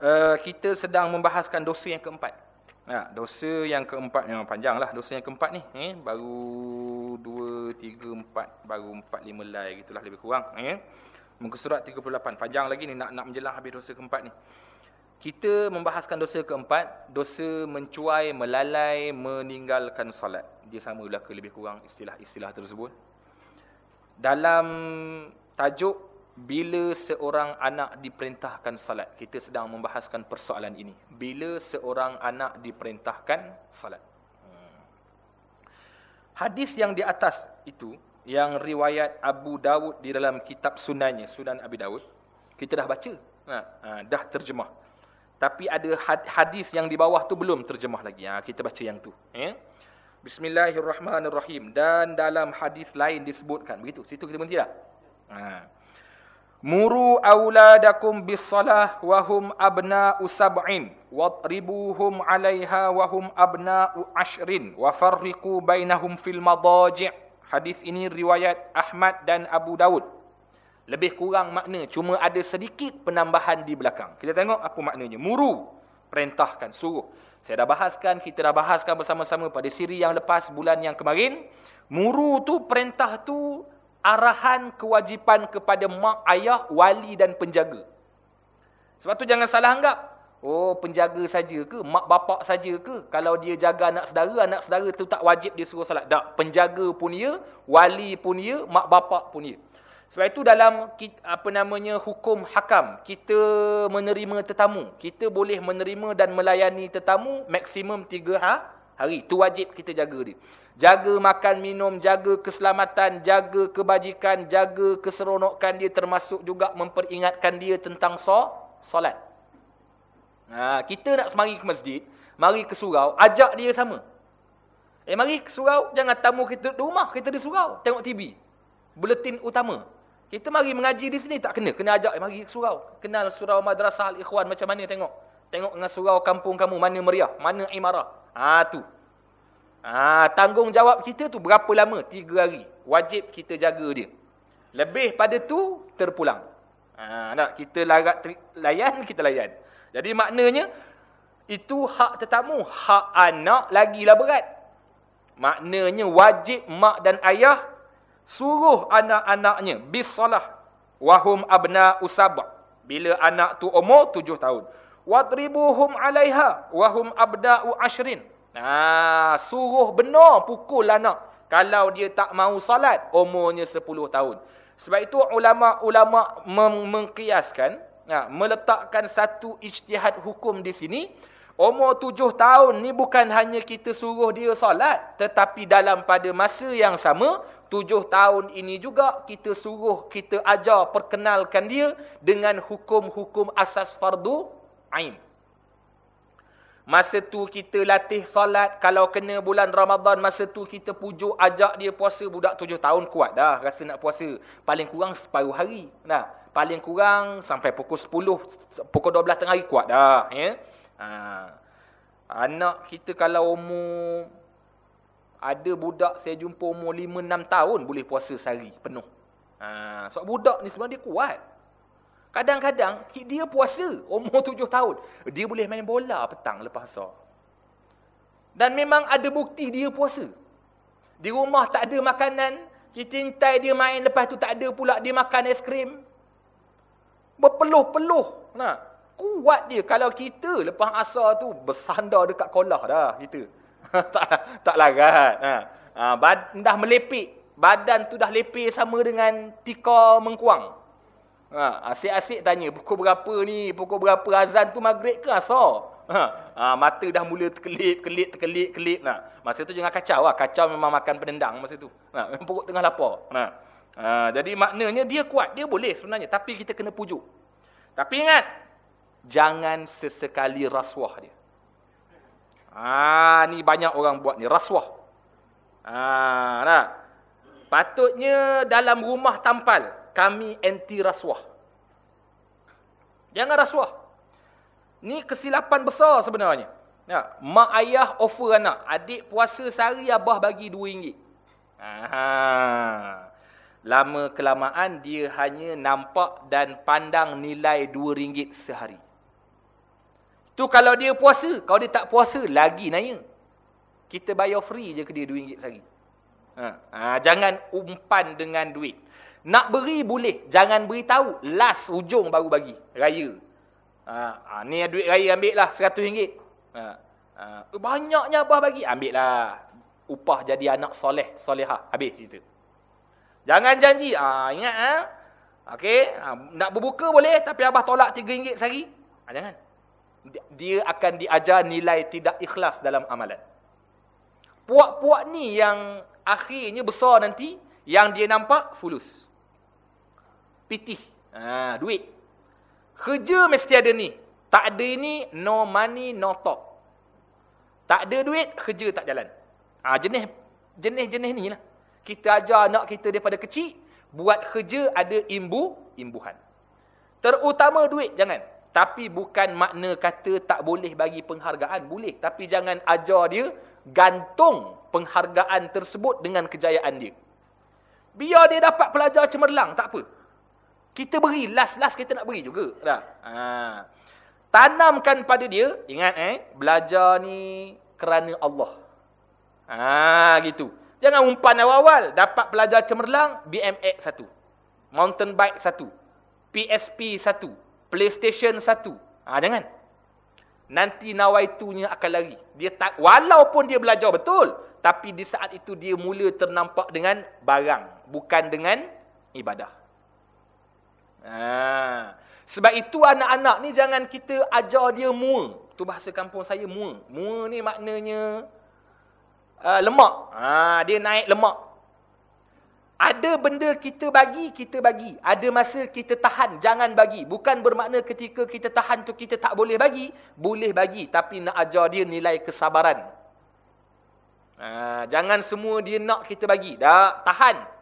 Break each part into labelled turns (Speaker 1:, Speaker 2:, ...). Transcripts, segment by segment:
Speaker 1: uh, kita sedang membahaskan dosa yang keempat. Ha, dosa yang keempat memang panjang lah. Dosa yang keempat ni. Eh, baru dua, tiga, empat. Baru empat, lima lai gitulah lebih kurang. Eh. Muka surat 38. Panjang lagi ni nak nak menjelang habis dosa keempat ni. Kita membahaskan dosa keempat. Dosa mencuai, melalai, meninggalkan salat. Dia sama ke lebih kurang istilah-istilah tersebut. Dalam tajuk bila seorang anak diperintahkan salat. Kita sedang membahaskan persoalan ini. Bila seorang anak diperintahkan salat. Hmm. Hadis yang di atas itu, yang riwayat Abu Dawud di dalam kitab sunannya, Sunan Abi Dawud, kita dah baca. Ha, ha, dah terjemah. Tapi ada hadis yang di bawah tu belum terjemah lagi. Ha, kita baca yang tu. Eh? Bismillahirrahmanirrahim. Dan dalam hadis lain disebutkan. Begitu. Situ kita berhenti dah. Ha. Muru auladakum bis-salah wa hum abna'u sab'in wadribuhum 'alayha wa hum abna'u ashrin wa farriqu bainahum fil madaji'. Hadis ini riwayat Ahmad dan Abu Daud. Lebih kurang makna cuma ada sedikit penambahan di belakang. Kita tengok apa maknanya. Muru perintahkan suruh. Saya dah bahaskan, kita dah bahaskan bersama-sama pada siri yang lepas bulan yang kemarin. Muru tu perintah tu arahan kewajipan kepada mak, ayah, wali dan penjaga. Sebab tu jangan salah anggap. Oh, penjaga saja ke? Mak bapak saja ke? Kalau dia jaga anak saudara, anak saudara tu tak wajib dia suruh salat. Tak. Penjaga pun dia, wali pun dia, mak bapak pun dia. Sebab itu dalam apa namanya hukum hakam, kita menerima tetamu. Kita boleh menerima dan melayani tetamu maksimum tiga ha? Hari. Itu wajib kita jaga dia. Jaga makan minum, jaga keselamatan, jaga kebajikan, jaga keseronokan dia termasuk juga memperingatkan dia tentang so, solat. Ha, kita nak semari ke masjid, mari ke surau, ajak dia sama. Eh mari ke surau, jangan tamu kita di rumah, kita di surau, tengok TV. Buletin utama. Kita mari mengaji di sini tak kena, kena ajak eh, mari ke surau. Kenal surau madrasah al-ikhwan macam mana tengok. Tengok dengan surau kampung kamu mana meriah, mana imarah. Ha tu. Ha, tanggungjawab kita tu berapa lama? Tiga hari. Wajib kita jaga dia. Lebih pada tu, terpulang. Ha, nak kita larat, layan, kita layan. Jadi maknanya, itu hak tetamu. Hak anak lagilah berat. Maknanya wajib mak dan ayah suruh anak-anaknya bisalah wahum abna usabah. Bila anak tu umur tujuh tahun. Wadribuhum alaiha wahum abda'u ashrin. Ha, suruh benar pukul anak. Kalau dia tak mau salat, umurnya 10 tahun. Sebab itu ulama-ulama mengkiaskan, ha, meletakkan satu ijtihad hukum di sini. Umur 7 tahun ni bukan hanya kita suruh dia salat. Tetapi dalam pada masa yang sama, 7 tahun ini juga kita suruh, kita ajar, perkenalkan dia dengan hukum-hukum asas fardu aim. Masa tu kita latih solat. Kalau kena bulan Ramadan, masa tu kita pujuk, ajak dia puasa. Budak tujuh tahun kuat dah rasa nak puasa. Paling kurang separuh hari. Nah, Paling kurang sampai pukul sepuluh, pukul dua belas tengah hari kuat dah. Ya? Ha. Anak kita kalau umur... Ada budak saya jumpa umur lima, enam tahun boleh puasa sehari penuh. Ha. Sebab budak ni sebenarnya dia kuat. Kadang-kadang dia puasa umur tujuh tahun. Dia boleh main bola petang lepas asar. Dan memang ada bukti dia puasa. Di rumah tak ada makanan. Kita cintai dia main lepas tu tak ada pula dia makan es krim. Berpeluh-peluh. Nah, kuat dia. Kalau kita lepas asar tu bersandar dekat kolah dah kita. tak, tak larat. Ha. Ha, dah melepik. Badan tu dah lepik sama dengan tika mengkuang. Ha, asyik-asyik tanya, pukul berapa ni? Pukul berapa azan tu maghrib ke asar? Ha, ha, mata dah mula terkelip, kelip, terkelip, kelip. Nah, masa tu jangan kacau lah. Kacau memang makan pendendang masa tu. Ha, perut tengah lapar. Ha, ha, jadi maknanya dia kuat. Dia boleh sebenarnya. Tapi kita kena pujuk. Tapi ingat, jangan sesekali rasuah dia. Ha, ni banyak orang buat ni. Rasuah. Ha, nah. Patutnya dalam rumah tampal kami anti rasuah. Jangan rasuah. Ni kesilapan besar sebenarnya. Ya, mak ayah offer anak, adik puasa sehari abah bagi RM2. Aha. Lama kelamaan dia hanya nampak dan pandang nilai RM2 sehari. Tu kalau dia puasa, kalau dia tak puasa, lagi naya. Kita bayar free je ke dia RM2 sehari. Ha. Ha, jangan umpan dengan duit. Nak beri boleh. Jangan beritahu. Last ujung baru bagi. Raya. Ha, ha, ni duit raya ambil lah RM100. Ha, ha, banyaknya apa bagi. Ambil lah. Upah jadi anak soleh. Solehah. Habis cerita. Jangan janji. Ha, ingat ha? Okey. Ha, nak berbuka boleh. Tapi Abah tolak RM3 sehari. Ha, jangan. Dia akan diajar nilai tidak ikhlas dalam amalan. Puak-puak ni yang akhirnya besar nanti. Yang dia nampak fulus pitih. Ha, duit. Kerja mesti ada ni. Tak ada ni, no money, no talk. Tak ada duit, kerja tak jalan. Ha, jenis jenis-jenis ni lah. Kita ajar anak kita daripada kecil, buat kerja ada imbu, imbuhan. Terutama duit, jangan. Tapi bukan makna kata tak boleh bagi penghargaan. Boleh. Tapi jangan ajar dia gantung penghargaan tersebut dengan kejayaan dia. Biar dia dapat pelajar cemerlang, tak apa. Kita beri, last-last kita nak beri juga. Dah. Ha. Tanamkan pada dia, ingat eh, belajar ni kerana Allah. Ha, gitu. Jangan umpan awal-awal. Dapat pelajar cemerlang, BMX satu. Mountain bike satu. PSP satu. PlayStation satu. Ha, jangan. Nanti nawaitunya akan lari. Dia tak, walaupun dia belajar betul, tapi di saat itu dia mula ternampak dengan barang. Bukan dengan ibadah. Ha. Sebab itu anak-anak ni jangan kita ajar dia mua. Tu bahasa kampung saya mua. Mua ni maknanya uh, lemak. Ha, dia naik lemak. Ada benda kita bagi, kita bagi. Ada masa kita tahan, jangan bagi. Bukan bermakna ketika kita tahan tu kita tak boleh bagi. Boleh bagi, tapi nak ajar dia nilai kesabaran. Ha, jangan semua dia nak kita bagi. Dah, tahan.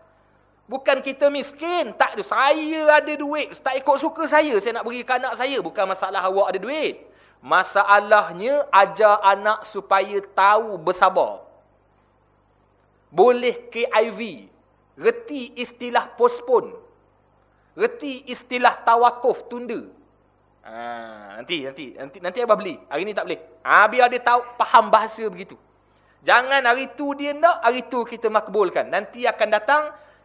Speaker 1: Bukan kita miskin. Tak ada. Saya ada duit. Tak ikut suka saya. Saya nak beri ke anak saya. Bukan masalah awak ada duit. Masalahnya ajar anak supaya tahu bersabar. Boleh KIV. Reti istilah postpone. Reti istilah tawakuf tunda. Ha, nanti, nanti, nanti, nanti abah beli. Hari ni tak boleh. Ha, biar dia tahu, faham bahasa begitu. Jangan hari tu dia nak, hari tu kita makbulkan. Nanti akan datang,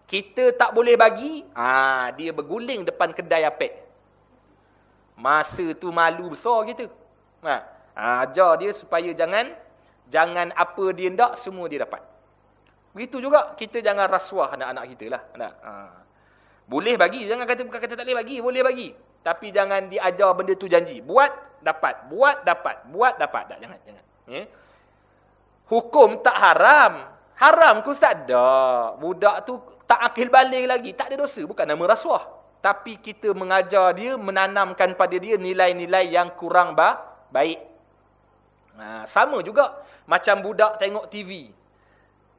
Speaker 1: kita tak boleh bagi, ah dia berguling depan kedai apek. Masa tu malu besar kita. Ha, ajar dia supaya jangan jangan apa dia ndak semua dia dapat. Begitu juga kita jangan rasuah anak-anak kita lah. Ha. Boleh bagi, jangan kata bukan kata tak boleh bagi, boleh bagi. Tapi jangan diajar benda tu janji. Buat dapat, buat dapat, buat dapat. Tak, jangan, jangan. Ya. Hukum tak haram. Haram ke ustaz? Tak. Budak tu tak akil balik lagi. Tak ada dosa. Bukan nama rasuah. Tapi kita mengajar dia, menanamkan pada dia nilai-nilai yang kurang ba baik. Ha, sama juga macam budak tengok TV.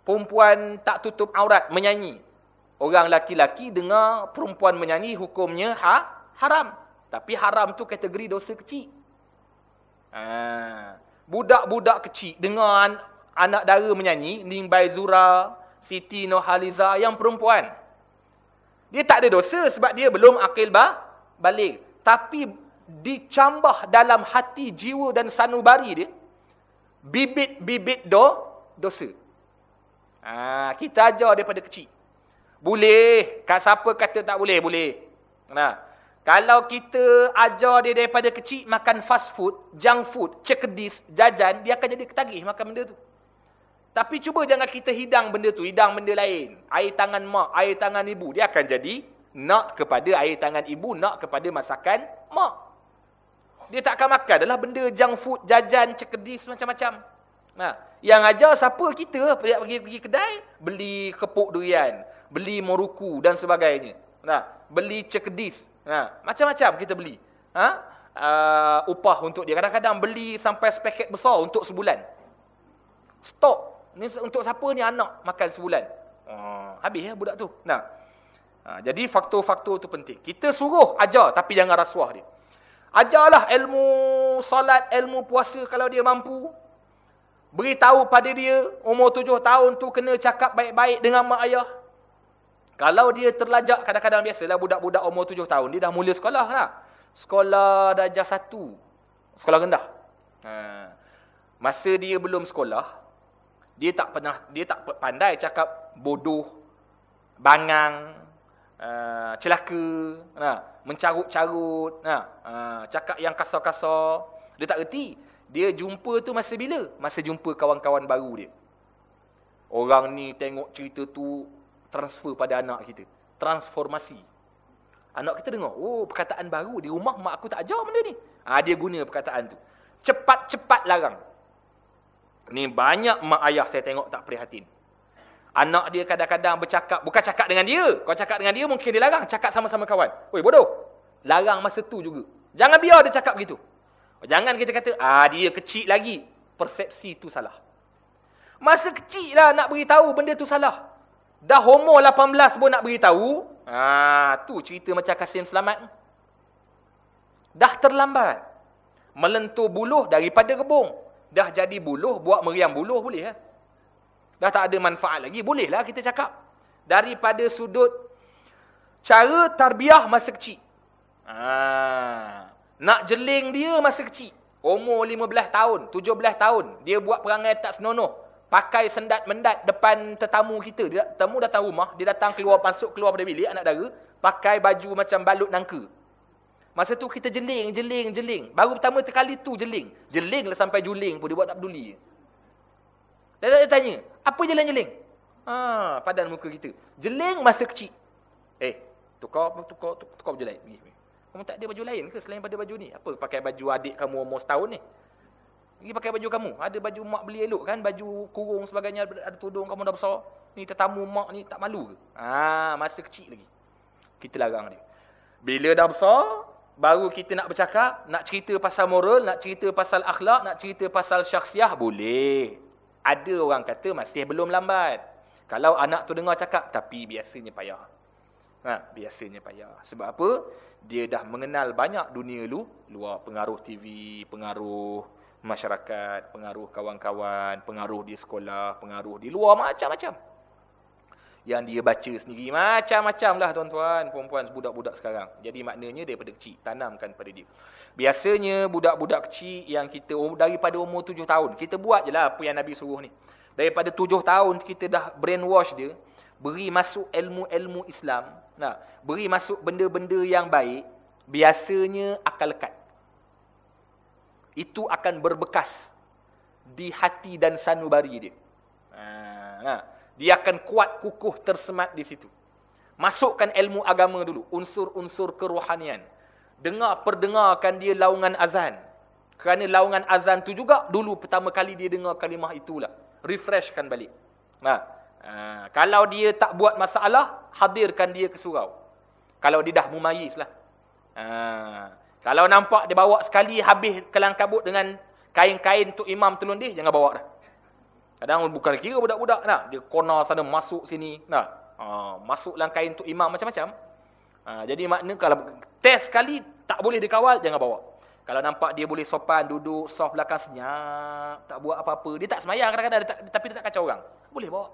Speaker 1: Perempuan tak tutup aurat, menyanyi. Orang laki-laki dengar perempuan menyanyi, hukumnya ha haram. Tapi haram tu kategori dosa kecil. Ha, budak-budak kecil dengar anak dara menyanyi, Nimbai Zura, Siti Nohaliza yang perempuan. Dia tak ada dosa sebab dia belum akil bah, balik. Tapi dicambah dalam hati, jiwa dan sanubari dia, bibit-bibit do, dosa. Ha, kita ajar daripada kecil. Boleh. Kat siapa kata tak boleh? Boleh. Nah. Kalau kita ajar dia daripada kecil makan fast food, junk food, cekedis, jajan, dia akan jadi ketagih makan benda tu. Tapi cuba jangan kita hidang benda tu, hidang benda lain. Air tangan mak, air tangan ibu. Dia akan jadi nak kepada air tangan ibu, nak kepada masakan mak. Dia tak akan makan adalah benda junk food, jajan, cekedis, macam-macam. Nah, yang ajar siapa kita pergi pergi kedai, beli kepuk durian, beli moruku dan sebagainya. Nah, beli cekedis. Nah, macam-macam kita beli. Ha? Uh, upah untuk dia. Kadang-kadang beli sampai sepaket besar untuk sebulan. Stok Ni untuk siapa ni anak makan sebulan? Uh, habis ya budak tu. Nah. Ha, jadi faktor-faktor tu penting. Kita suruh ajar tapi jangan rasuah dia. Ajarlah ilmu solat, ilmu puasa kalau dia mampu. Beritahu pada dia umur tujuh tahun tu kena cakap baik-baik dengan mak ayah. Kalau dia terlajak kadang-kadang biasalah budak-budak umur tujuh tahun dia dah mula sekolah lah. Sekolah darjah satu. Sekolah rendah. Ha. Masa dia belum sekolah, dia tak pernah dia tak pandai cakap bodoh, bangang, uh, celaka, nah, mencarut-carut, nah, uh, cakap yang kasar-kasar. Dia tak reti. Dia jumpa tu masa bila? Masa jumpa kawan-kawan baru dia. Orang ni tengok cerita tu transfer pada anak kita. Transformasi. Anak kita dengar, oh perkataan baru di rumah mak aku tak ajar benda ni. Ha, dia guna perkataan tu. Cepat-cepat larang. Ni banyak mak ayah saya tengok tak prihatin. Anak dia kadang-kadang bercakap, bukan cakap dengan dia. Kau cakap dengan dia, mungkin dia larang. Cakap sama-sama kawan. Oi bodoh. Larang masa tu juga. Jangan biar dia cakap begitu. Jangan kita kata, ah dia kecil lagi. Persepsi tu salah. Masa kecil lah nak beritahu benda tu salah. Dah homo 18 pun nak beritahu. Ah, tu cerita macam Kasim Selamat. Dah terlambat. Melentur buluh daripada rebung. Dah jadi buluh, buat meriam buluh boleh lah. Dah tak ada manfaat lagi. Bolehlah kita cakap. Daripada sudut cara tarbiah masa kecil. Ha. Nak jeling dia masa kecil. Umur 15 tahun, 17 tahun. Dia buat perangai tak senonoh. Pakai sendat mendat depan tetamu kita. Dia, tetamu datang rumah. Dia datang keluar, masuk keluar pada bilik anak dara. Pakai baju macam balut nangka. Masa tu kita jeling, jeling, jeling. Baru pertama kali tu jeling. Jeling lah sampai juling pun. Dia buat tak peduli. Dan dia tanya, apa jeling-jeling? Ha, padan muka kita. Jeling masa kecil. Eh, tukar tukar tukar, tukar baju lain. Kamu tak ada baju lain ke selain pada baju ni? Apa pakai baju adik kamu umur setahun ni? Pergi pakai baju kamu. Ada baju mak beli elok kan? Baju kurung sebagainya, ada tudung kamu dah besar. Ni tetamu mak ni tak malu ke? Ha, masa kecil lagi. Kita larang dia. Bila dah besar, baru kita nak bercakap, nak cerita pasal moral, nak cerita pasal akhlak, nak cerita pasal syaksiah, boleh. Ada orang kata masih belum lambat. Kalau anak tu dengar cakap, tapi biasanya payah. Ha, biasanya payah. Sebab apa? Dia dah mengenal banyak dunia lu, luar pengaruh TV, pengaruh masyarakat, pengaruh kawan-kawan, pengaruh di sekolah, pengaruh di luar, macam-macam. Yang dia baca sendiri, macam-macam lah tuan-tuan, perempuan, budak-budak sekarang. Jadi maknanya daripada kecil, tanamkan pada dia. Biasanya budak-budak kecil yang kita um, daripada umur tujuh tahun, kita buat je lah apa yang Nabi suruh ni. Daripada tujuh tahun kita dah brainwash dia, beri masuk ilmu-ilmu Islam, nah, beri masuk benda-benda yang baik, biasanya akan lekat. Itu akan berbekas di hati dan sanubari dia. Ha, nah, dia akan kuat kukuh tersemat di situ. Masukkan ilmu agama dulu, unsur-unsur kerohanian dengar perdengarkan dia laungan azan. Kerana laungan azan tu juga dulu pertama kali dia dengar kalimah itulah. Refreshkan balik. Nah, ha, kalau dia tak buat masalah, hadirkan dia ke surau. Kalau dia dah mumayyiz lah. Ha, kalau nampak dia bawa sekali habis kelang kabut dengan kain-kain tu imam telundih, jangan bawa dah. Kadang bukan kira budak-budak nah, dia corner sana masuk sini, nah. Ha, masuk dalam kain tu imam macam-macam. Ha, jadi makna kalau test sekali tak boleh dikawal, jangan bawa. Kalau nampak dia boleh sopan, duduk soft belakang senyap, tak buat apa-apa. Dia tak semayang kadang-kadang, tapi dia tak kacau orang. Boleh bawa.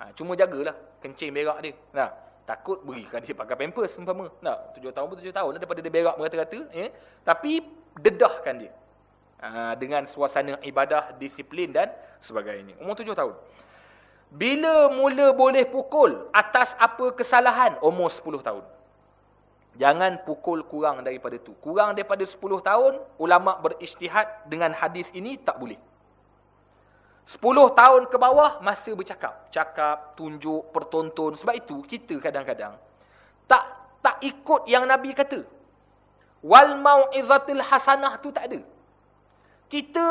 Speaker 1: Ha, cuma jagalah kencing berak dia. Nah, takut berikan dia pakai pampers umpama. Nah, tujuh tahun pun tujuh tahun daripada dia berak merata-rata. Eh? Tapi dedahkan dia. Ha, dengan suasana ibadah, disiplin dan sebagainya. Umur tujuh tahun. Bila mula boleh pukul atas apa kesalahan? Umur sepuluh tahun. Jangan pukul kurang daripada tu. Kurang daripada 10 tahun, ulama berijtihad dengan hadis ini tak boleh. 10 tahun ke bawah masa bercakap, cakap, tunjuk, pertonton. Sebab itu kita kadang-kadang tak tak ikut yang Nabi kata. Wal mau'izatil hasanah tu tak ada. Kita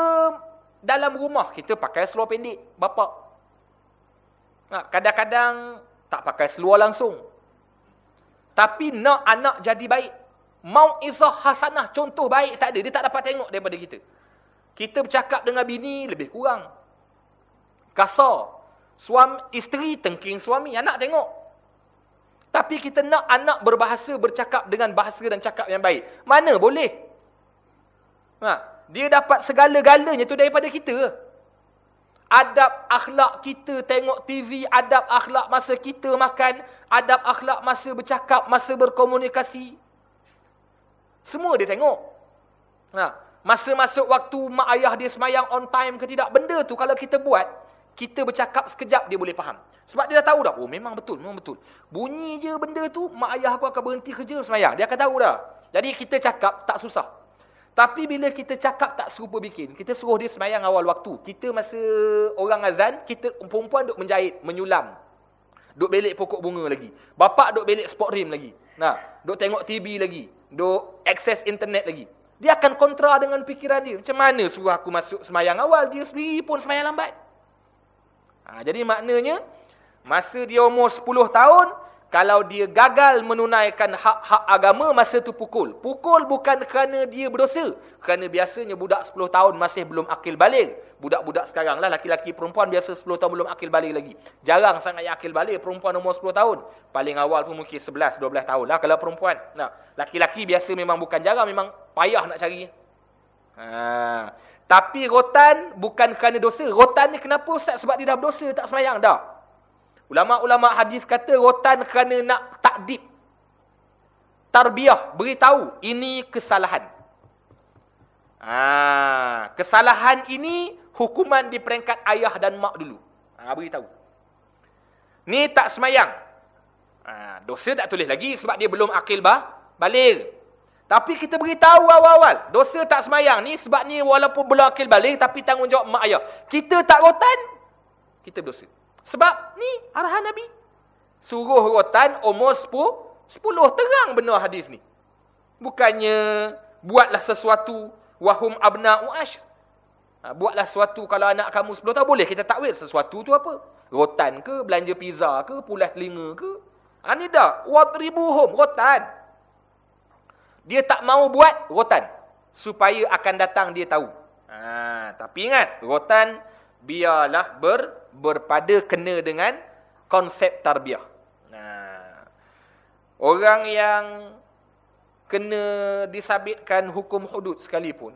Speaker 1: dalam rumah kita pakai seluar pendek, bapa. Kadang-kadang tak pakai seluar langsung. Tapi nak anak jadi baik. Mau isah hasanah, contoh baik tak ada. Dia tak dapat tengok daripada kita. Kita bercakap dengan bini, lebih kurang. Kasar. Suami, isteri tengking suami, anak tengok. Tapi kita nak anak berbahasa, bercakap dengan bahasa dan cakap yang baik. Mana boleh? Ha, dia dapat segala-galanya tu daripada kita adab akhlak kita tengok TV, adab akhlak masa kita makan, adab akhlak masa bercakap, masa berkomunikasi. Semua dia tengok. Nah, masa masuk waktu mak ayah dia semayang on time ke tidak. Benda tu kalau kita buat, kita bercakap sekejap dia boleh faham. Sebab dia dah tahu dah. Oh memang betul, memang betul. Bunyi je benda tu, mak ayah aku akan berhenti kerja semayang. Dia akan tahu dah. Jadi kita cakap tak susah. Tapi bila kita cakap tak serupa bikin, kita suruh dia semayang awal waktu. Kita masa orang azan, kita perempuan duk menjahit, menyulam. Duk belik pokok bunga lagi. Bapak duk belik sport rim lagi. Nah, duk tengok TV lagi. Duk akses internet lagi. Dia akan kontra dengan fikiran dia. Macam mana suruh aku masuk semayang awal, dia sendiri pun semayang lambat. Ha, jadi maknanya, masa dia umur 10 tahun, kalau dia gagal menunaikan hak-hak agama, masa tu pukul. Pukul bukan kerana dia berdosa. Kerana biasanya budak 10 tahun masih belum akil balik. Budak-budak sekarang lah, laki-laki perempuan biasa 10 tahun belum akil balik lagi. Jarang sangat yang akil balik perempuan umur 10 tahun. Paling awal pun mungkin 11-12 tahun lah kalau perempuan. Nah, Laki-laki biasa memang bukan jarang, memang payah nak cari. Ha. Tapi rotan bukan kerana dosa. Rotan ni kenapa Ustaz? Sebab dia dah berdosa, tak semayang. Dah. Ulama-ulama hadis kata rotan kerana nak takdib. Tarbiyah, beritahu. Ini kesalahan. Ha. Kesalahan ini hukuman di peringkat ayah dan mak dulu. Ha. Beritahu. Ni tak semayang. Ha. Dosa tak tulis lagi sebab dia belum akil bah balik. Tapi kita beritahu awal-awal, dosa tak semayang ni sebab ni walaupun belum akil balik tapi tanggungjawab mak ayah. Kita tak rotan, kita berdosa. Sebab ni arahan Nabi. Suruh rotan umur 10, 10 terang benar hadis ni. Bukannya buatlah sesuatu wahum abna'u ashr. Ha, buatlah sesuatu kalau anak kamu 10 tahun boleh kita takwil sesuatu tu apa? Rotan ke, belanja pizza ke, pulas telinga ke? Ha, ni dah, wadribuhum, rotan. Dia tak mau buat rotan. Supaya akan datang dia tahu. Ha, tapi ingat, rotan biarlah ber, berpada kena dengan konsep tarbiyah. Nah, orang yang kena disabitkan hukum hudud sekalipun,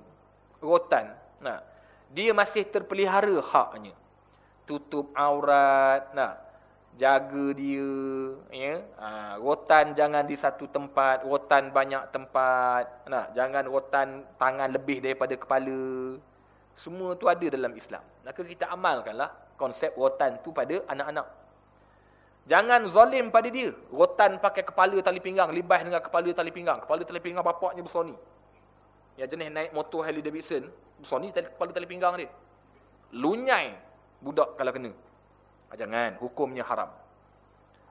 Speaker 1: rotan, nah, dia masih terpelihara haknya. Tutup aurat, nah, jaga dia ya ha, rotan jangan di satu tempat rotan banyak tempat nah jangan rotan tangan lebih daripada kepala semua tu ada dalam Islam. Maka kita amalkanlah konsep rotan tu pada anak-anak. Jangan zalim pada dia. Rotan pakai kepala tali pinggang libas dengan kepala tali pinggang. Kepala tali pinggang bapaknya besar ni ya jenis naik motor Harley Davidson besar ni kepala tali pinggang dia. Lunyai budak kalau kena. Ah, jangan, hukumnya haram.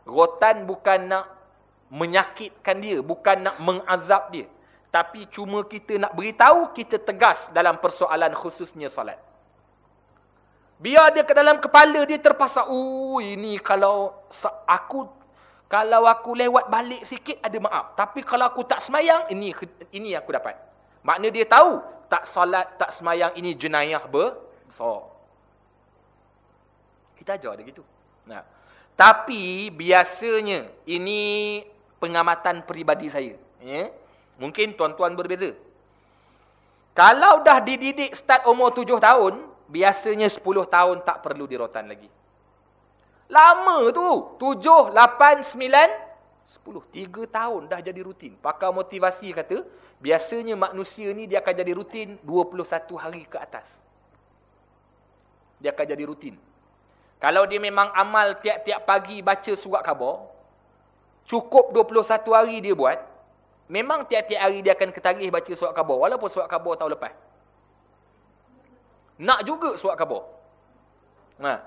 Speaker 1: Rotan bukan nak menyakitkan dia, bukan nak mengazab dia. Tapi cuma kita nak beritahu, kita tegas dalam persoalan khususnya salat. Biar dia ke dalam kepala dia terpasang, oh ini kalau aku kalau aku lewat balik sikit ada maaf. Tapi kalau aku tak semayang, ini ini aku dapat. Makna dia tahu, tak salat, tak semayang ini jenayah besar. Kita ajar dia gitu. Nah. Tapi biasanya ini pengamatan peribadi saya, ya. Mungkin tuan-tuan berbeza. Kalau dah dididik start umur tujuh tahun, biasanya sepuluh tahun tak perlu dirotan lagi. Lama tu. tujuh, lapan, sembilan, sepuluh, tiga tahun dah jadi rutin. Pakar motivasi kata, biasanya manusia ni dia akan jadi rutin dua puluh satu hari ke atas. Dia akan jadi rutin. Kalau dia memang amal tiap-tiap pagi baca surat khabar, cukup 21 hari dia buat, memang tiap-tiap hari dia akan ketagih baca surat khabar, walaupun surat khabar tahun lepas. Nak juga surat khabar. Nah,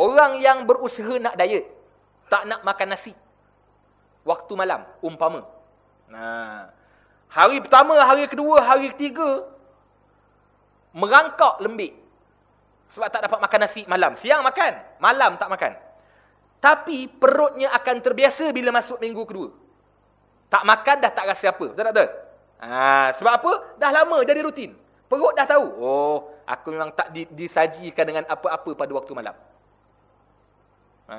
Speaker 1: Orang yang berusaha nak diet, tak nak makan nasi. Waktu malam, umpama. Nah, Hari pertama, hari kedua, hari ketiga, merangkak lembik. Sebab tak dapat makan nasi malam. Siang makan, malam tak makan. Tapi perutnya akan terbiasa bila masuk minggu kedua. Tak makan dah tak rasa apa. Betul tak betul? Ha, sebab apa? Dah lama jadi rutin. Perut dah tahu. Oh, aku memang tak disajikan dengan apa-apa pada waktu malam. Ha.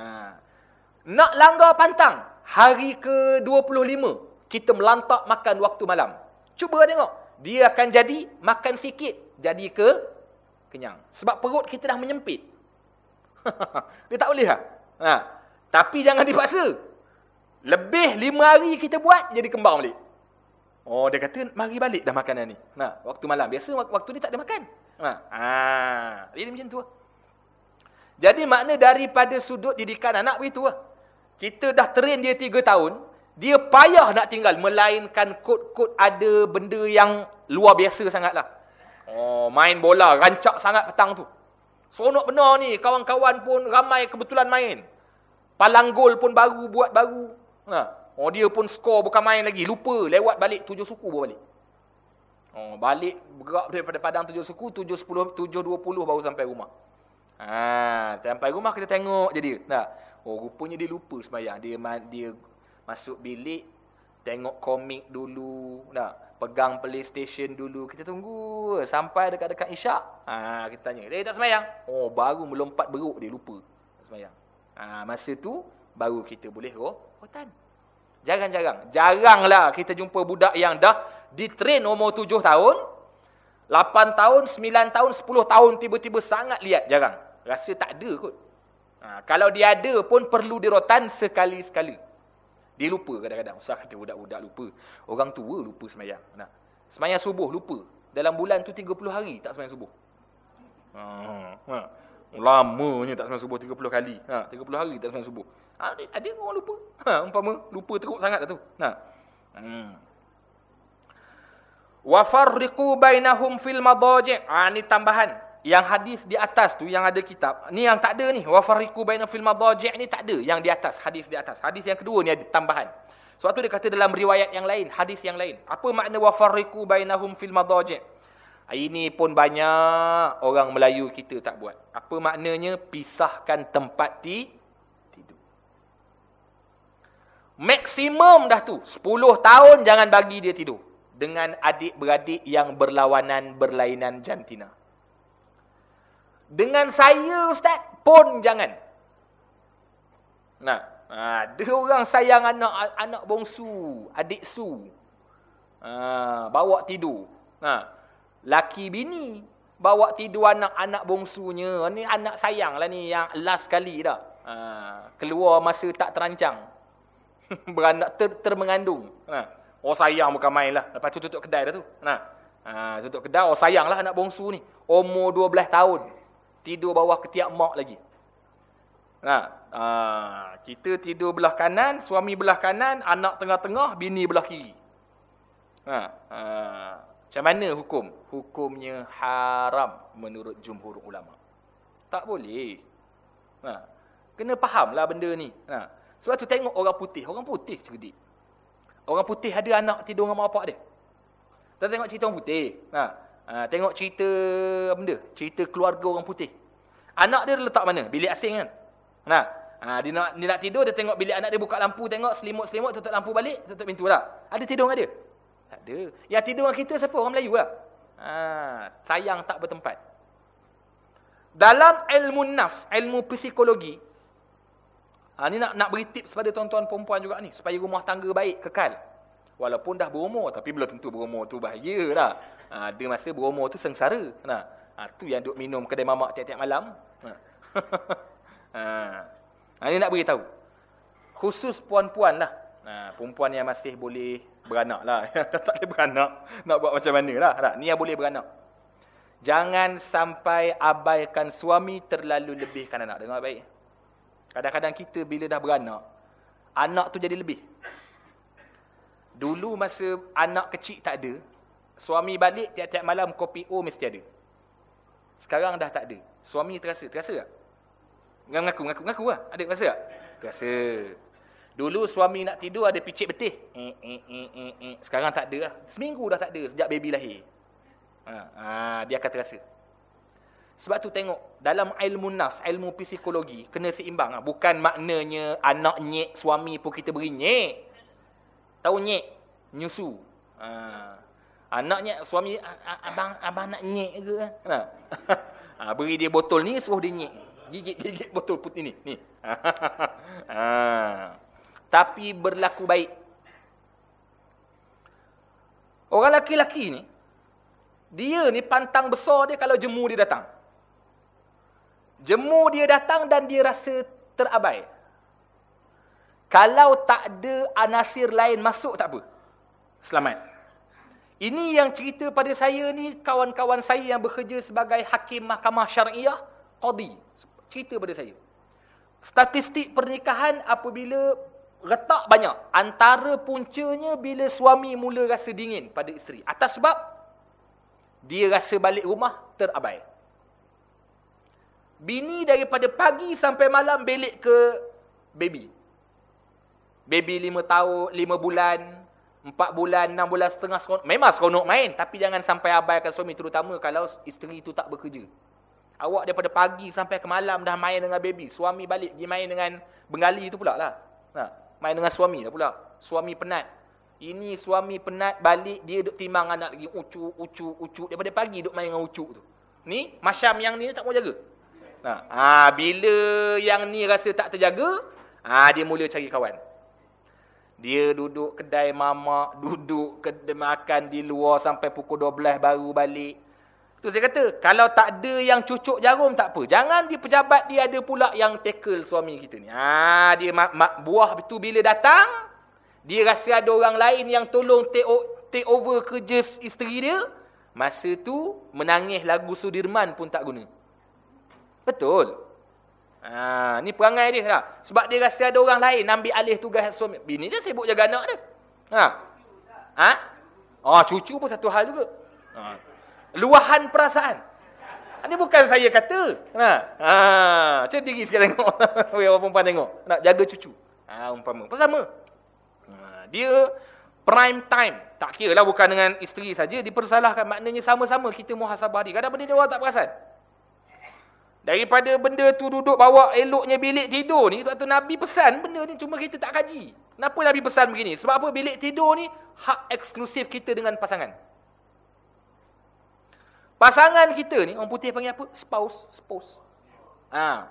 Speaker 1: Nak langgar pantang. Hari ke-25, kita melantak makan waktu malam. Cuba tengok. Dia akan jadi makan sikit. Jadi ke kenyang. Sebab perut kita dah menyempit. Dia tak boleh lah. Ha. Tapi jangan dipaksa. Lebih lima hari kita buat, jadi kembang balik. Oh, dia kata, mari balik dah makanan ni. Nah, waktu malam. Biasa waktu ni tak ada makan. Nah, ah, jadi macam tu. Jadi makna daripada sudut didikan anak begitu. Kita dah train dia tiga tahun, dia payah nak tinggal. Melainkan kod-kod ada benda yang luar biasa sangatlah. Oh, main bola, rancak sangat petang tu. Seronok benar ni, kawan-kawan pun ramai kebetulan main. Palang gol pun baru, buat baru. Nah, oh, dia pun skor bukan main lagi. Lupa, lewat balik tujuh suku baru balik. Oh, balik bergerak daripada padang tujuh suku, tujuh sepuluh, tujuh dua puluh baru sampai rumah. Ha, sampai rumah kita tengok je dia. Nah. Oh, rupanya dia lupa semayang. Dia dia masuk bilik, tengok komik dulu. Nah, pegang PlayStation dulu. Kita tunggu sampai dekat-dekat Isyak. Ha, kita tanya, dia tak semayang? Oh, baru melompat beruk dia lupa semayang. Ha, masa tu baru kita boleh rotan. Jarang-jarang. Jaranglah kita jumpa budak yang dah ditrain umur tujuh tahun, lapan tahun, sembilan tahun, sepuluh tahun tiba-tiba sangat lihat. Jarang. Rasa tak ada kot. Ha, kalau dia ada pun perlu dirotan sekali-sekali. Dia lupa kadang-kadang. Usah kata budak-budak lupa. Orang tua lupa semayang. Nah, semayang subuh lupa. Dalam bulan tu 30 hari tak semayang subuh. Ha, ha. Lamanya tak semayang subuh 30 kali. Ha, 30 hari tak semayang subuh. Ha, ada, ada orang lupa. Ha, umpama lupa teruk sangat dah tu. Nah. Hmm. Wa farriqu bainahum fil madaji'. Ah ha, ni tambahan yang hadis di atas tu yang ada kitab ni yang tak ada ni wa fariqu baina fil madaji' ni tak ada yang di atas hadis di atas hadis yang kedua ni ada tambahan sebab tu dia kata dalam riwayat yang lain hadis yang lain apa makna wa fariqu bainahum fil madaji' ini pun banyak orang Melayu kita tak buat apa maknanya pisahkan tempat ti tidur maksimum dah tu 10 tahun jangan bagi dia tidur dengan adik-beradik yang berlawanan berlainan jantina dengan saya ustaz pun jangan. Nah, ada orang sayang anak anak bongsu, adik su. Ha, bawa tidur. Nah, laki bini bawa tidur anak-anak bongsunya. Ni anak sayang lah ni yang last kali dah. Ha, keluar masa tak terancang. Beranak ter, termengandung. Nah, oh sayang bukan main lah. Lepas tu tutup kedai dah tu. Nah, ha, tutup kedai, oh sayang lah anak bongsu ni. Umur 12 tahun tidur bawah ketiak mak lagi. Nah, ha, kita tidur belah kanan, suami belah kanan, anak tengah-tengah, bini belah kiri. Ha, ha, macam mana hukum? Hukumnya haram menurut jumhur ulama. Tak boleh. Ha, kena fahamlah benda ni. Ha, sebab tu tengok orang putih, orang putih cerdik. Orang putih ada anak tidur dengan mak bapak dia. Kita tengok cerita orang putih. Ha, Ha, tengok cerita benda, cerita keluarga orang putih. Anak dia letak mana? Bilik asing kan? Nah, ha, dia nak dia nak tidur dia tengok bilik anak dia buka lampu, tengok selimut-selimut tutup lampu balik, tutup pintu lah. Ada tidur dengan dia? Tak ada. Yang tidur dengan kita siapa? Orang Melayu lah. Ha, sayang tak bertempat. Dalam ilmu nafs, ilmu psikologi, ha, ni nak nak beri tips pada tuan-tuan perempuan juga ni supaya rumah tangga baik, kekal. Walaupun dah berumur, tapi belum tentu berumur tu bahaya lah. Ha, ada masa berumur tu sengsara. Nah, ha, tu yang duk minum kedai mamak tiap-tiap malam. Ha. ha. ha. Ini nak beritahu. Khusus puan-puan lah. Ha, perempuan yang masih boleh beranak lah. tak boleh beranak. Nak buat macam mana lah. Tak? Ni yang boleh beranak. Jangan sampai abaikan suami terlalu lebihkan anak. Dengar baik. Kadang-kadang kita bila dah beranak, anak tu jadi lebih. Dulu masa anak kecil tak ada, Suami balik tiap-tiap malam kopi O mesti ada. Sekarang dah tak ada. Suami terasa. Terasa tak? Mengaku, mengaku, mengaku lah. Ada terasa tak? Terasa. Dulu suami nak tidur ada picit betih. Eh, eh, eh. Sekarang tak ada lah. Seminggu dah tak ada sejak baby lahir. Ha, ha, dia akan terasa. Sebab tu tengok. Dalam ilmu nafs, ilmu psikologi, kena seimbang. Bukan maknanya anak nyek suami pun kita beri nyek. Tahu nyek? Nyusu. Ha. Anaknya suami abang abang nak nyek ke? Ha. ha. beri dia botol ni suruh dia nyek. Gigit-gigit botol putih ni. Ni. ha. Tapi berlaku baik. Orang laki-laki ni dia ni pantang besar dia kalau jemu dia datang. Jemu dia datang dan dia rasa terabai. Kalau tak ada anasir lain masuk tak apa. Selamat. Ini yang cerita pada saya ni kawan-kawan saya yang bekerja sebagai hakim mahkamah syariah, qadi. Cerita pada saya. Statistik pernikahan apabila retak banyak. Antara puncanya bila suami mula rasa dingin pada isteri. Atas sebab dia rasa balik rumah terabai. Bini daripada pagi sampai malam belik ke baby. Baby lima tahun, lima bulan, Empat bulan, enam bulan setengah seronok. Memang seronok main. Tapi jangan sampai abaikan suami. Terutama kalau isteri itu tak bekerja. Awak daripada pagi sampai ke malam dah main dengan baby. Suami balik pergi main dengan bengali itu pula lah. Ha, main dengan suami dah pula. Suami penat. Ini suami penat balik dia duk timbang anak lagi. Ucu, ucu, ucu. Daripada pagi duk main dengan ucu tu. Ni, masyam yang ni tak mau jaga. Ha, ha, bila yang ni rasa tak terjaga, ha, dia mula cari kawan. Dia duduk kedai mamak, duduk kedai makan di luar sampai pukul 12 baru balik. Tu saya kata, kalau tak ada yang cucuk jarum tak apa. Jangan di pejabat dia ada pula yang tackle suami kita ni. Ha, dia mak, mak, buah itu bila datang, dia rasa ada orang lain yang tolong take, take over kerja isteri dia. Masa tu menangis lagu Sudirman pun tak guna. Betul. Ha, ni perangai dia lah. Sebab dia rasa ada orang lain ambil alih tugas suami. Bini dia sibuk jaga anak dia. Ha? Ha? Oh, cucu pun satu hal juga. Ha. Luahan perasaan. Ini bukan saya kata. Ha. Ha. Macam diri sikit tengok. Orang perempuan tengok. Nak jaga cucu. Ha, umpama. Pun sama. Ha. Dia prime time. Tak kira lah bukan dengan isteri saja. Dipersalahkan. Maknanya sama-sama kita muhasabah dia. Kadang benda dia orang tak perasan. Daripada benda tu duduk bawa eloknya bilik tidur ni, waktu Nabi pesan benda ni cuma kita tak kaji. Kenapa Nabi pesan begini? Sebab apa? Bilik tidur ni hak eksklusif kita dengan pasangan. Pasangan kita ni, orang putih panggil apa? Spouse. Spouse. Ha.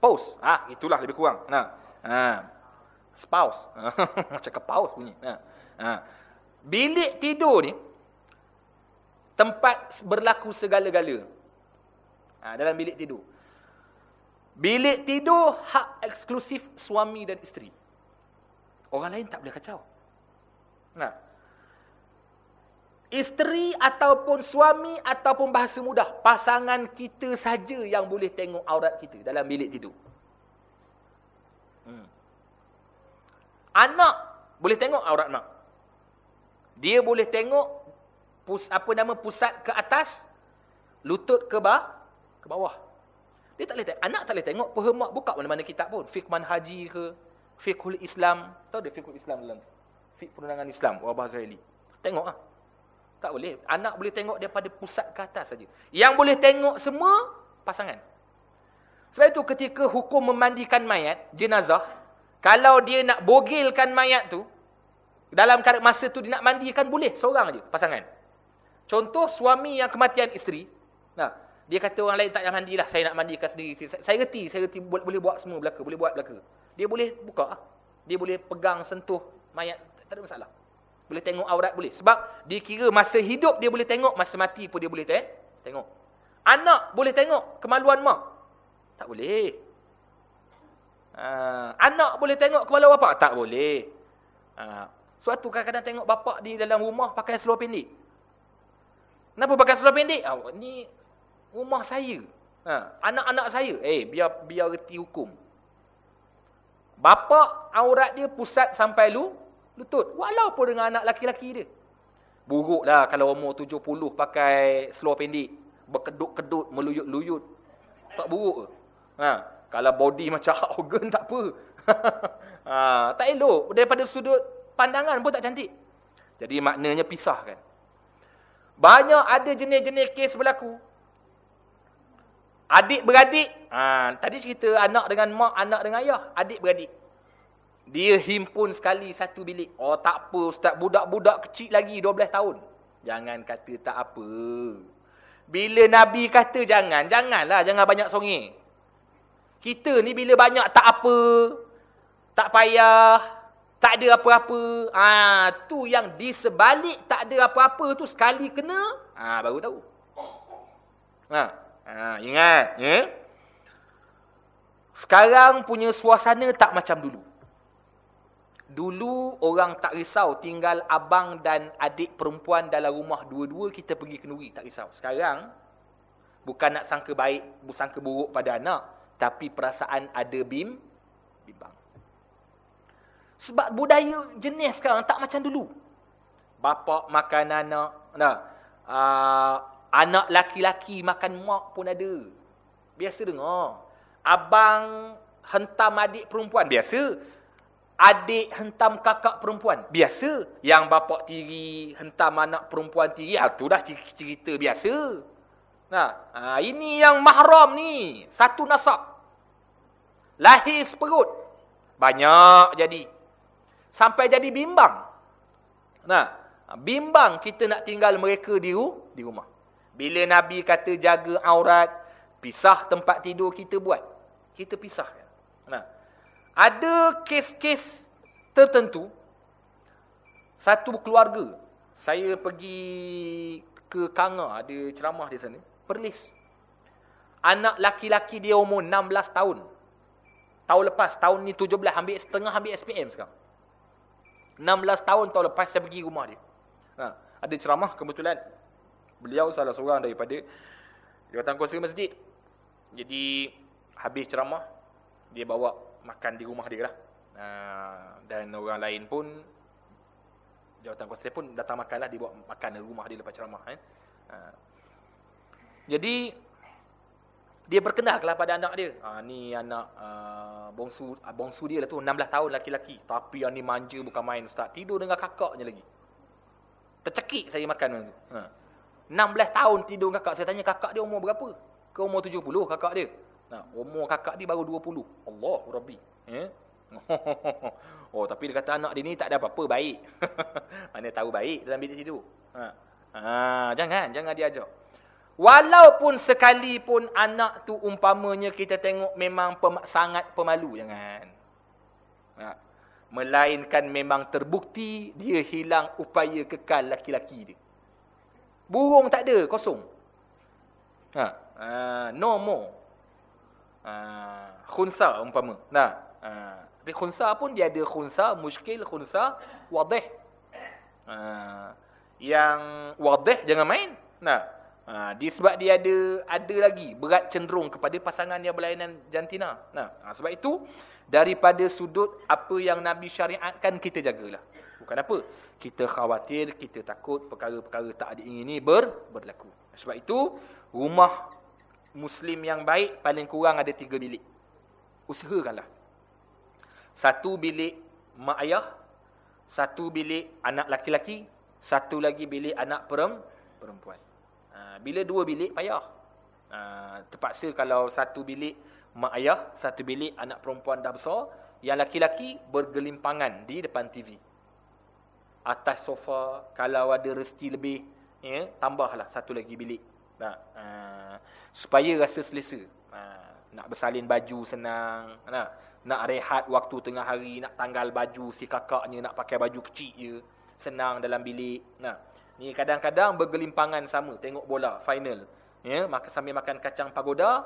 Speaker 1: Spouse. Ha, itulah lebih kurang. Nah. Ha. Spouse. Macam kepaus bunyi. Ha. Ha. Bilik tidur ni, tempat berlaku segala-gala. Ha, dalam bilik tidur. Bilik tidur hak eksklusif suami dan isteri. Orang lain tak boleh kacau. Nah. Isteri ataupun suami ataupun bahasa mudah, pasangan kita saja yang boleh tengok aurat kita dalam bilik tidur. Hmm. Anak boleh tengok aurat mak. Dia boleh tengok pus, apa nama pusat ke atas, lutut ke bawah, ke bawah. Dia tak boleh tengok. Anak tak boleh tengok. Pehemak buka mana-mana kitab pun. Fiqh haji ke. Fiqhul Islam. Tahu dia Fiqhul Islam dalam tu? Fiqh perundangan Islam. Wabah Zahili. Tengok lah. Tak boleh. Anak boleh tengok daripada pusat ke atas saja. Yang boleh tengok semua, pasangan. Sebab itu ketika hukum memandikan mayat, jenazah, kalau dia nak bogilkan mayat tu, dalam masa tu dia nak mandikan, boleh. Seorang aja pasangan. Contoh suami yang kematian isteri. Nah, dia kata orang lain tak payah mandilah, saya nak mandikan sendiri. Saya, saya reti, saya reti boleh buat semua belaka, boleh buat belaka. Dia boleh buka. Dia boleh pegang, sentuh mayat, tak ada masalah. Boleh tengok aurat boleh. Sebab dia kira masa hidup dia boleh tengok, masa mati pun dia boleh eh? tengok. Anak boleh tengok kemaluan mak. Tak boleh. Uh, anak boleh tengok kemaluan bapak? Tak boleh. Uh, suatu kadang-kadang tengok bapak di dalam rumah pakai seluar pendek. Kenapa pakai seluar pendek? Oh, ni rumah saya. Ha, anak-anak saya, eh biar biar reti hukum. Bapa aurat dia pusat sampai lu lutut. Walaupun dengan anak laki-laki dia. Buruklah kalau umur 70 pakai seluar pendek, berkedut-kedut, meluyut-luyut. Tak buruk ke? Ha, kalau body macam organ tak apa. ha, tak elok daripada sudut pandangan pun tak cantik. Jadi maknanya pisahkan. Banyak ada jenis-jenis kes berlaku. Adik-beradik, ha, tadi cerita anak dengan mak, anak dengan ayah, adik-beradik. Dia himpun sekali satu bilik. Oh tak apa ustaz, budak-budak kecil lagi 12 tahun. Jangan kata tak apa. Bila Nabi kata jangan, janganlah, jangan banyak songi. Kita ni bila banyak tak apa, tak payah, tak ada apa-apa. Ah, ha, tu yang di sebalik tak ada apa-apa tu sekali kena, ah ha, baru tahu. Ha. Ha, ingat. Ya? Sekarang punya suasana tak macam dulu. Dulu orang tak risau tinggal abang dan adik perempuan dalam rumah dua-dua kita pergi kenduri tak risau. Sekarang bukan nak sangka baik, sangka buruk pada anak, tapi perasaan ada bim bimbang. Sebab budaya jenis sekarang tak macam dulu. Bapa makan anak, nah, uh, anak laki-laki makan mak pun ada. Biasa dengar. Abang hentam adik perempuan biasa adik hentam kakak perempuan. Biasa. Yang bapa tiri hentam anak perempuan tiri. Ah, itu dah cerita biasa. Nah, ha, ini yang mahram ni. Satu nasab. Lahir seperut. Banyak jadi. Sampai jadi bimbang. Nah, bimbang kita nak tinggal mereka di, di rumah. Bila Nabi kata jaga aurat, pisah tempat tidur kita buat. Kita pisah. Nah, ada kes-kes tertentu, satu keluarga, saya pergi ke Kanga, ada ceramah di sana, Perlis. Anak laki-laki dia umur 16 tahun. Tahun lepas, tahun ni 17, ambil setengah ambil SPM sekarang. 16 tahun tahun lepas saya pergi rumah dia. Ha, ada ceramah kebetulan. Beliau salah seorang daripada jawatan kuasa masjid. Jadi habis ceramah, dia bawa makan di rumah dia lah. Uh, dan orang lain pun jawatan kuasa pun datang makan lah dia bawa makan di rumah dia lepas ceramah kan. Jadi dia berkenallah pada anak dia. Ha, ni anak uh, bongsu uh, bongsu dia lah tu 16 tahun laki-laki. Tapi yang ni manja bukan main ustaz. Tidur dengan kakaknya lagi. Tercekik saya makan tu. Ha. 16 tahun tidur dengan kakak. Saya tanya kakak dia umur berapa? Ke umur 70 kakak dia? Nah, umur kakak dia baru 20. Allah Rabbi. Ya? oh, tapi dia kata anak dia ni tak ada apa-apa, baik. Mana tahu baik dalam bilik tidur. Ha. Ha, jangan, jangan diajak. Walaupun sekalipun anak tu umpamanya kita tengok memang pem sangat pemalu, jangan. Ha. Melainkan memang terbukti dia hilang upaya kekal laki-laki dia. Burung tak ada, kosong. Ha. Ha, no more. Ah, khunsa umpama. Nah, uh, tapi khunsa pun dia ada khunsa muskil, khunsa wadih. Uh, yang wadih jangan main. Nah, uh, dia sebab dia ada ada lagi berat cenderung kepada pasangan yang berlainan jantina. Nah, uh, sebab itu daripada sudut apa yang Nabi syariatkan kita jagalah. Bukan apa? Kita khawatir, kita takut perkara-perkara tak diingini ber, berlaku. Sebab itu rumah Muslim yang baik paling kurang ada tiga bilik. Usahakanlah. Satu bilik mak ayah. Satu bilik anak laki-laki. Satu lagi bilik anak perempuan. Ha, bila dua bilik, payah. Ha, terpaksa kalau satu bilik mak ayah. Satu bilik anak perempuan dah besar. Yang laki-laki bergelimpangan di depan TV. Atas sofa. Kalau ada rezeki lebih. Ya, tambahlah satu lagi bilik. Nah, uh, supaya rasa selesa. Uh, nak bersalin baju senang, nah, nak rehat waktu tengah hari, nak tanggal baju si kakaknya, nak pakai baju kecil je, senang dalam bilik. Nah, ni kadang-kadang bergelimpangan sama tengok bola final. Ya, maka sambil makan kacang pagoda,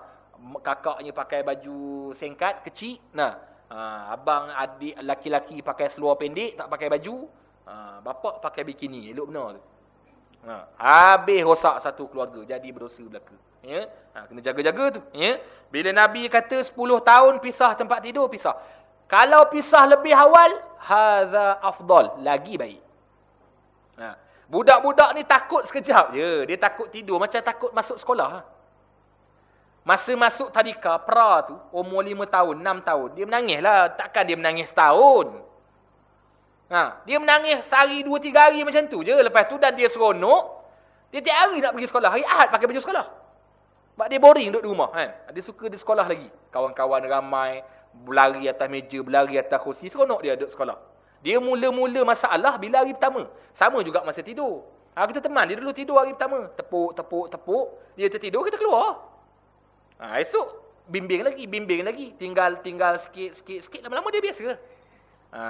Speaker 1: kakaknya pakai baju singkat kecil. Nah, uh, abang adik laki-laki pakai seluar pendek, tak pakai baju. Uh, bapak pakai bikini, elok benar tu. Ha, habis rosak satu keluarga. Jadi berdosa belaka. Ya? Ha, kena jaga-jaga tu. Ya? Bila Nabi kata 10 tahun pisah tempat tidur, pisah. Kalau pisah lebih awal, hadha afdal. Lagi baik. Ha. Budak-budak ni takut sekejap je. Dia takut tidur. Macam takut masuk sekolah. Ha. Masa masuk tadika, pra tu, umur 5 tahun, 6 tahun. Dia menangis lah. Takkan dia menangis setahun. Ha, dia menangis sehari, dua, tiga hari macam tu je. Lepas tu dan dia seronok. Dia tiap hari nak pergi sekolah. Hari Ahad pakai baju sekolah. Sebab dia boring duduk di rumah. Kan? Dia suka di sekolah lagi. Kawan-kawan ramai. Berlari atas meja, berlari atas kursi. Seronok dia duduk sekolah. Dia mula-mula masalah bila hari pertama. Sama juga masa tidur. Ha, kita teman. Dia dulu tidur hari pertama. Tepuk, tepuk, tepuk. Dia tertidur, kita keluar. Ha, esok, bimbing lagi, bimbing lagi. Tinggal tinggal sikit, sikit, sikit. Lama-lama dia biasa. Ha,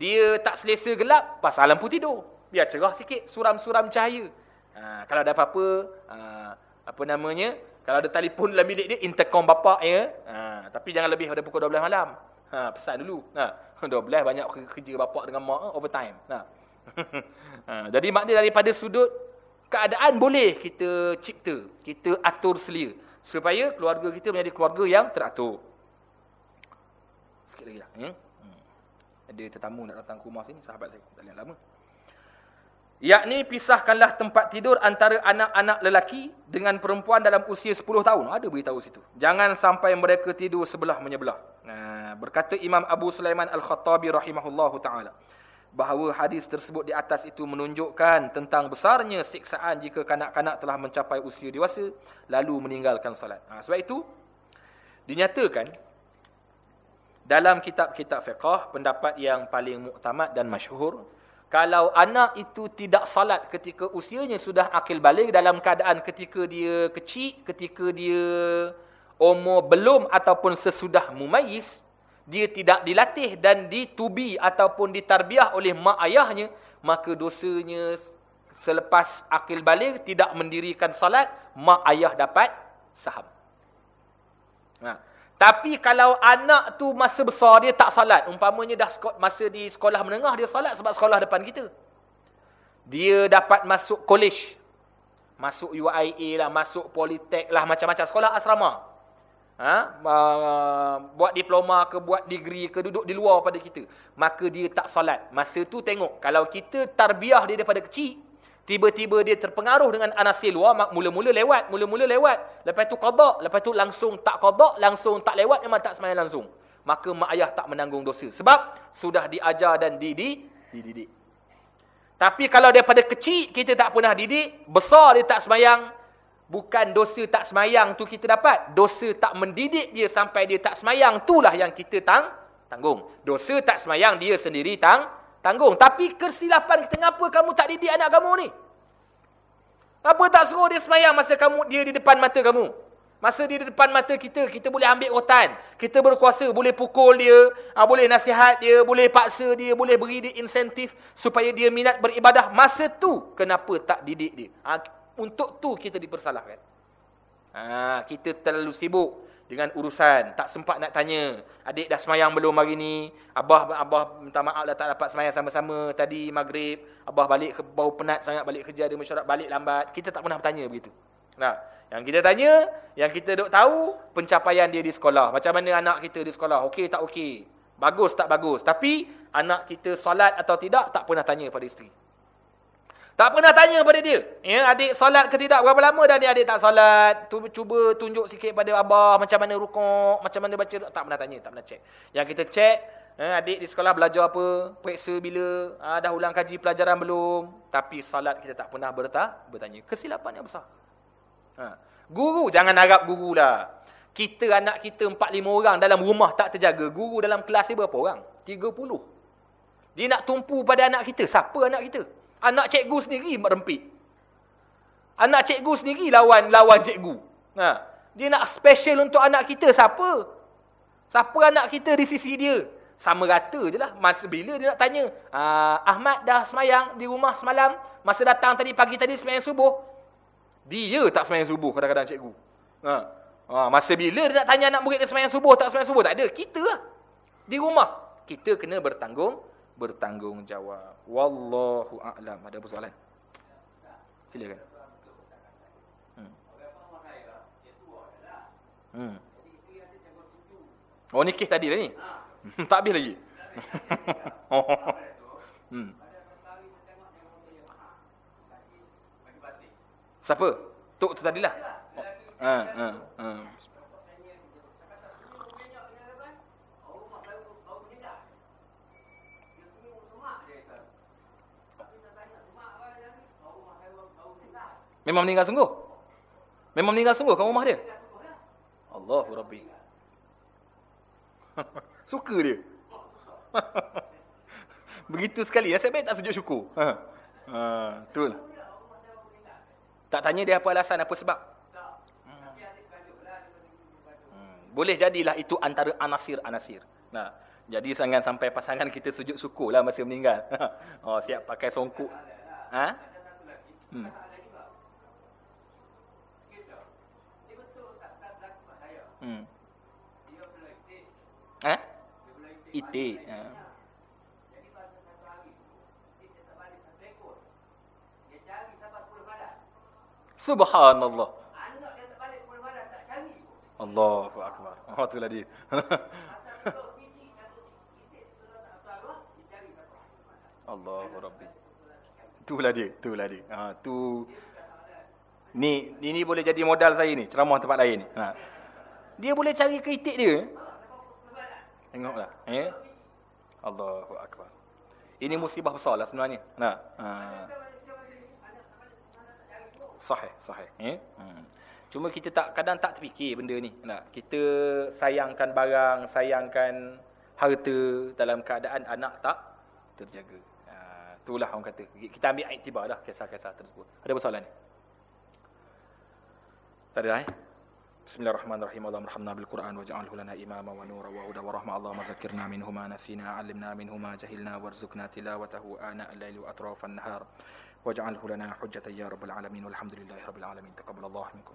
Speaker 1: dia tak selesa gelap, pasal lampu tidur. Biar cerah sikit, suram-suram cahaya. Ha, kalau ada apa-apa, ha, apa namanya, kalau ada telefon dalam bilik dia, intercom bapak ya. Ha, tapi jangan lebih daripada pukul 12 malam. Ha, pesan dulu. Ha, 12 banyak kerja bapak dengan mak eh, overtime. Ha. ha. Jadi maknanya daripada sudut keadaan boleh kita cipta, kita atur selia supaya keluarga kita menjadi keluarga yang teratur. Sikit lagi lah. Hmm. Ada tetamu nak datang ke rumah sini, sahabat saya. Tak lihat lama. Yakni pisahkanlah tempat tidur antara anak-anak lelaki dengan perempuan dalam usia 10 tahun. Ada beritahu situ. Jangan sampai mereka tidur sebelah menyebelah. Berkata Imam Abu Sulaiman Al-Khattabi rahimahullahu taala bahawa hadis tersebut di atas itu menunjukkan tentang besarnya siksaan jika kanak-kanak telah mencapai usia dewasa lalu meninggalkan salat. Sebab itu dinyatakan dalam kitab-kitab fiqah pendapat yang paling muktamad dan masyhur kalau anak itu tidak salat ketika usianya sudah akil balik dalam keadaan ketika dia kecil, ketika dia umur belum ataupun sesudah mumayyiz, dia tidak dilatih dan ditubi ataupun ditarbiah oleh mak ayahnya, maka dosanya selepas akil balik tidak mendirikan salat, mak ayah dapat saham. Nah, tapi kalau anak tu masa besar dia tak salat, umpamanya dah masa di sekolah menengah dia salat sebab sekolah depan kita. Dia dapat masuk college. Masuk UIA lah, masuk politek lah, macam-macam sekolah asrama. Ha? Uh, buat diploma ke, buat degree ke, duduk di luar pada kita. Maka dia tak salat. Masa tu tengok, kalau kita tarbiah dia daripada kecil, Tiba-tiba dia terpengaruh dengan anasir luar, mula-mula lewat, mula-mula lewat. Lepas tu qada, lepas tu langsung tak qada, langsung tak lewat, memang tak sembahyang langsung. Maka mak ayah tak menanggung dosa. Sebab sudah diajar dan dididik, dididik. Tapi kalau daripada kecil kita tak pernah didik, besar dia tak sembahyang, bukan dosa tak sembahyang tu kita dapat. Dosa tak mendidik dia sampai dia tak sembahyang, itulah yang kita tang tanggung. Dosa tak sembahyang dia sendiri tang tanggung. Tapi kesilapan kita, kenapa kamu tak didik anak kamu ni? Apa tak suruh dia semayang masa kamu dia di depan mata kamu? Masa dia di depan mata kita, kita boleh ambil rotan. Kita berkuasa, boleh pukul dia, ah, boleh nasihat dia, boleh paksa dia, boleh beri dia insentif supaya dia minat beribadah. Masa tu, kenapa tak didik dia? Ah, untuk tu kita dipersalahkan. Ha, kita terlalu sibuk dengan urusan. Tak sempat nak tanya. Adik dah semayang belum hari ni? Abah abah minta maaf dah tak dapat semayang sama-sama tadi maghrib. Abah balik ke bau penat sangat balik kerja ada mesyuarat balik lambat. Kita tak pernah bertanya begitu. Nah, yang kita tanya, yang kita dok tahu pencapaian dia di sekolah. Macam mana anak kita di sekolah? Okey tak okey? Bagus tak bagus? Tapi anak kita solat atau tidak tak pernah tanya pada isteri. Tak pernah tanya pada dia. Ya, adik solat ke tidak? Berapa lama dah dia adik tak solat? Cuba tunjuk sikit pada abah macam mana rukuk, macam mana baca. Tak pernah tanya, tak pernah cek. Yang kita cek, ya, adik di sekolah belajar apa? Periksa bila? Ha, dah ulang kaji pelajaran belum? Tapi solat kita tak pernah berta, bertanya. Kesilapan yang besar. Ha. Guru, jangan harap guru lah. Kita anak kita 4-5 orang dalam rumah tak terjaga. Guru dalam kelas ni berapa orang? 30. Dia nak tumpu pada anak kita. Siapa anak kita? Anak cikgu sendiri merempit. Anak cikgu sendiri lawan lawan cikgu. Ha. Dia nak special untuk anak kita siapa? Siapa anak kita di sisi dia? Sama rata je lah. Masa bila dia nak tanya. Ah, Ahmad dah semayang di rumah semalam. Masa datang tadi pagi tadi semayang subuh. Dia tak semayang subuh kadang-kadang cikgu. Ha. Ha. Masa bila dia nak tanya anak murid dia semayang subuh tak semayang subuh? Tak ada. Kita lah. Di rumah. Kita kena bertanggung bertanggungjawab. Wallahu a'lam. Ada persoalan? Silakan. Hmm. Hmm. Oh nikah tadi lah ni. tak habis lagi. hmm. Siapa? Tok tu tadilah. Ha, ha, ha. Memang meninggal sungguh? Memang meninggal sungguh kat rumah dia? Allahu Rabbi. Suka dia. Begitu sekali. Nasib baik tak sujud syukur. Ha. Ha, betul. Tak tanya dia apa alasan, apa sebab. Hmm. Boleh jadilah itu antara anasir-anasir. Nah, jadi jangan sampai pasangan kita sujud syukur lah masa meninggal. oh, siap pakai songkuk. Ha? Hmm. Hmm. Eh? Itik. Ha. Subhanallah. Allahu akbar. Oh itulah dia. Allahu rabbi. Itulah dia, itulah dia. Ha tu ni ini boleh jadi modal saya ni, ceramah tempat lain ni. Ha. Dia boleh cari ke itik dia. Tengoklah, ya. Allahu akbar. Ini musibah besar lah sebenarnya. Nah. Ha. Sahih, sahih, ya. Hmm. Cuma kita tak kadang tak terfikir benda ni. Nah, kita sayangkan barang, sayangkan harta dalam keadaan anak tak terjaga. Itulah orang kata. Kita ambil iktibar dah kisah-kisah tersebut. Ada persoalan ni? Tak ada eh? بسم الله الرحمن الرحيم اللهم ارحمنا بالقرآن واجعله لنا إماما ونورا وهدى ورحمة اللهم ذكرنا منه ما نسينا علمنا منه ما جهلنا وارزقنا تلاوته آناء الليل وأطراف النهار واجعله لنا حجة يا رب العالمين والحمد لله رب العالمين تقبل الله منكم